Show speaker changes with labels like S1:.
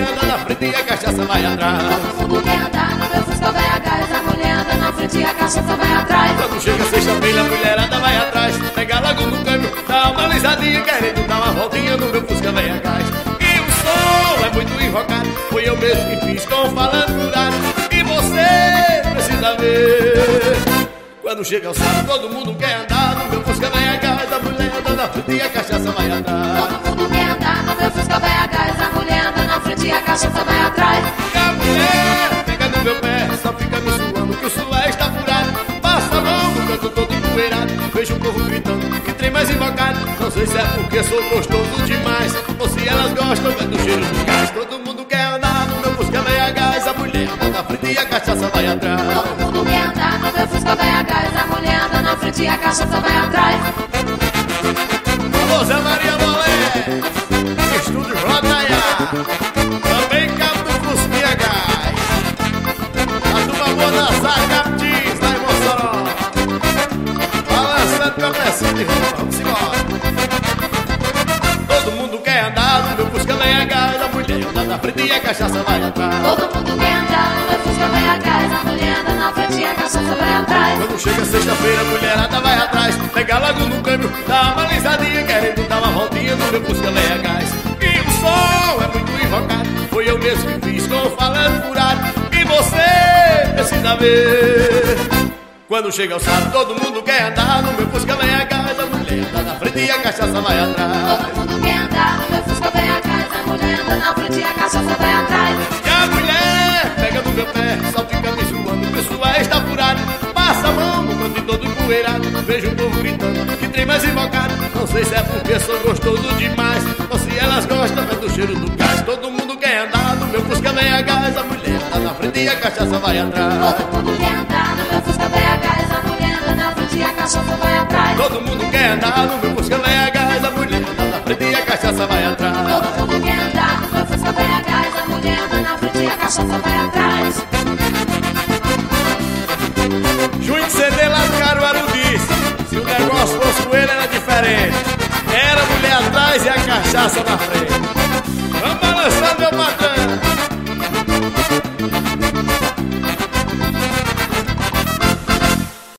S1: gás, a mulher anda na frente e a vai atrás.
S2: Todo mundo andar vai mulher anda na frente e a cachaça vai atrás.
S1: Quando chega sexta-feira, a mulherada vai atrás, pega logo no câmbio, dá uma lisadinha, querendo dar uma voltinha no meu Fusca vai a gás. E o som é muito invocado, foi eu mesmo que fiz com falando curado. E você precisa ver. Quando chega o sábado, todo mundo quer andar no meu Fusca vai a gás, a mulher anda na frente e a cachaça vai atrás.
S2: A cachaça vai atrás.
S1: E a mulher pega no meu pé, só fica me suando que o sué está furado. Passa a mão no canto todo empoeirado, vejo o povo gritando, que trem mais invocado. Não sei se é porque sou gostoso demais, ou se elas gostam é do cheiro do gás. Todo mundo quer andar no meu Fusca vai a gás, a mulher anda na frente e a cachaça vai atrás.
S2: Todo mundo quer andar no meu Fusca vai a gás, a mulher anda na frente e a cachaça vai atrás.
S1: A turma boa da Zaga Martins, lá em Mossoró. Balançando com a pressão de roupa, vamos embora. Todo mundo quer andar no meu Fusca vem a gás, a mulher anda na frente e a cachaça vai atrás.
S2: Todo mundo quer andar no meu Fusca vai a gás, a mulher anda na frente e a cachaça vai atrás.
S1: Quando chega sexta-feira, a mulherada vai atrás, pega logo no câmbio, dá uma lisadinha, querendo dar uma voltinha no meu Fusca vem a gás. E o som é muito invocado, foi eu mesmo que fiz com falando furado. E você precisa ver. Quando chega o sábado, todo mundo quer andar no meu Fusca vem a gás, a mulher anda na frente e a cachaça vai atrás.
S2: Todo mundo quer andar no meu Fusca vai a gás, a mulher anda na frente e a cachaça vai atrás.
S1: E a mulher pega no meu pé, fica me zoando, o pessoal está furado. Passa a mão no canto todo empoeirado, vejo o povo gritando, que trem mais invocado. Não sei se é porque sou gostoso demais, ou se elas gostam é do cheiro do gás. Todo mundo vem a gás, a mulher tá na frente e a cachaça vai atrás.
S2: Todo mundo quer andar no meu Fusca vai a gás, a mulher anda na frente e a cachaça vai atrás.
S1: Todo mundo quer andar no meu Fusca vem a gás, a mulher tá na frente e a cachaça vai atrás.
S2: Todo mundo quer andar no meu Fusca vai a gás, a mulher anda na frente e a cachaça vai atrás.
S1: Junho CD lá do Caruaru disse Se o negócio fosse com ele era diferente Era mulher atrás e a cachaça na frente Vamos balançando meu patrão